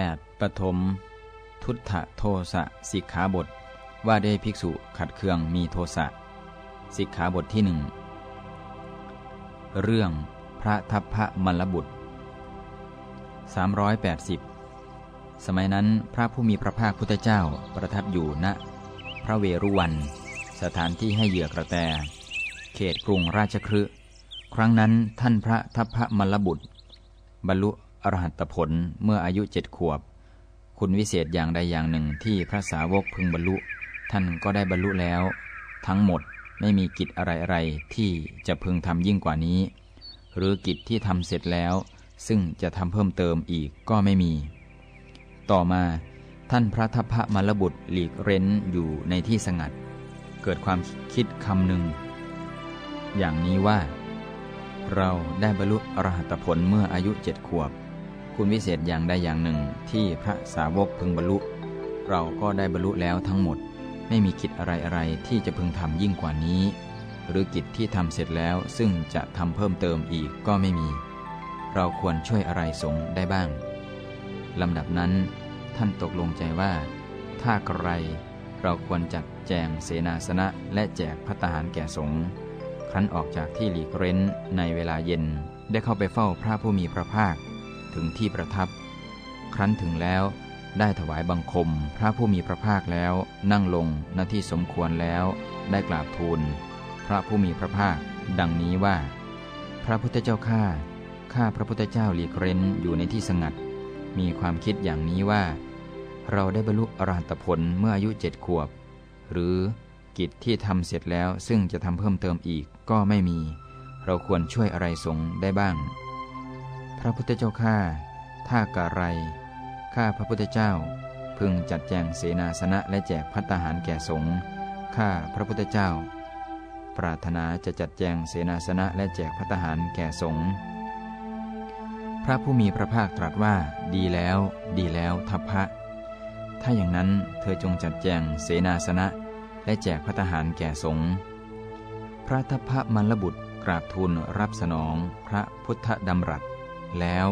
8. ปฐมทุตถโทสะสิกขาบท ว่าด้วยภิกษุขัดเคืองมีโทสะสิกขาบทที่หนึ่งเรื่องพระทัพพระมลบุตร 380 สมัยนั้นพระผู้มีพระภาคพุทธเจ้าประทับอยู่ณพระเวรุวัน สถานที่ให้เหยื่อกระแต เขตกรุงราชครืครั้งนั้นท่านพระทัพพระมลบุตร บรรลุ อรหัตผลเมื่ออายุเจ็ดขวบ คุณวิเศษอย่างใดอย่างหนึ่งที่พระสาวกพึงบรรลุ ท่านก็ได้บรรลุแล้ว ทั้งหมดไม่มีกิจอะไรอะไรที่จะพึงทำยิ่งกว่านี้ หรือกิจที่ทำเสร็จแล้ว ซึ่งจะทำเพิ่มเติมอีกก็ไม่มี ต่อมาท่านพระทัพพระมรบุตรหลีกเร้นอยู่ในที่สงัด เกิดความคิดคำหนึ่ง อย่างนี้ว่า เราได้บรรลุอรหัตผลเมื่ออายุเจ็ดขวบ คุณวิเศษอย่างใดอย่างหนึ่งที่พระสาวกพึงบรรลุ เราก็ได้บรรลุแล้วทั้งหมด ไม่มีกิจอะไรอะไรที่จะพึงทำยิ่งกว่านี้ หรือกิจที่ทำเสร็จแล้วซึ่งจะทำเพิ่มเติมอีกก็ไม่มี เราควรช่วยอะไรสงได้บ้างลำดับนั้นท่านตกลงใจว่า ถ้าใครเราควรจัดแจงเสนาสนะและแจกพัตหารแก่สงฆ์ครั้นออกจากที่หลีกเร้นในเวลาเย็นได้เข้าไปเฝ้าพระผู้มีพระภาค ถึงที่ประทับ ครั้นถึงแล้วได้ถวายบังคมพระผู้มีพระภาคแล้วนั่งลงณที่สมควรแล้วได้กราบทูล พระผู้มีพระภาค ดังนี้ว่า พระพุทธเจ้าข้าข้าพระพุทธเจ้าหลีกเร้นอยู่ในที่สงัด มีความคิดอย่างนี้ว่า เราได้บรรลุอรหัตผลเมื่ออายุเจ็ดขวบ หรือกิจที่ทำเสร็จแล้วซึ่งจะทำเพิ่มเติมอีกก็ไม่มี เราควรช่วยอะไรสงได้บ้าง พระพุทธเจ้าข้าถ้ากะไรข้าพระพุทธเจ้า พึงจัดแจงเสนาสนะและแจกพัตหารแก่สงฆ์ข้าพระพุทธเจ้า ปรารถนาจะจัดแจงเสนาสนะและแจกพัตหารแก่สงฆ์พระผู้มีพระภาคตรัสว่า ดีแล้ว ดีแล้วทัพพระถ้าอย่างนั้นเธอจงจัดแจงเสนาสนะและแจกพัตหารแก่สงฆ์พระทัพพระมรบุตรกราบทูลรับสนองพระพุทธดำรัส แล้ว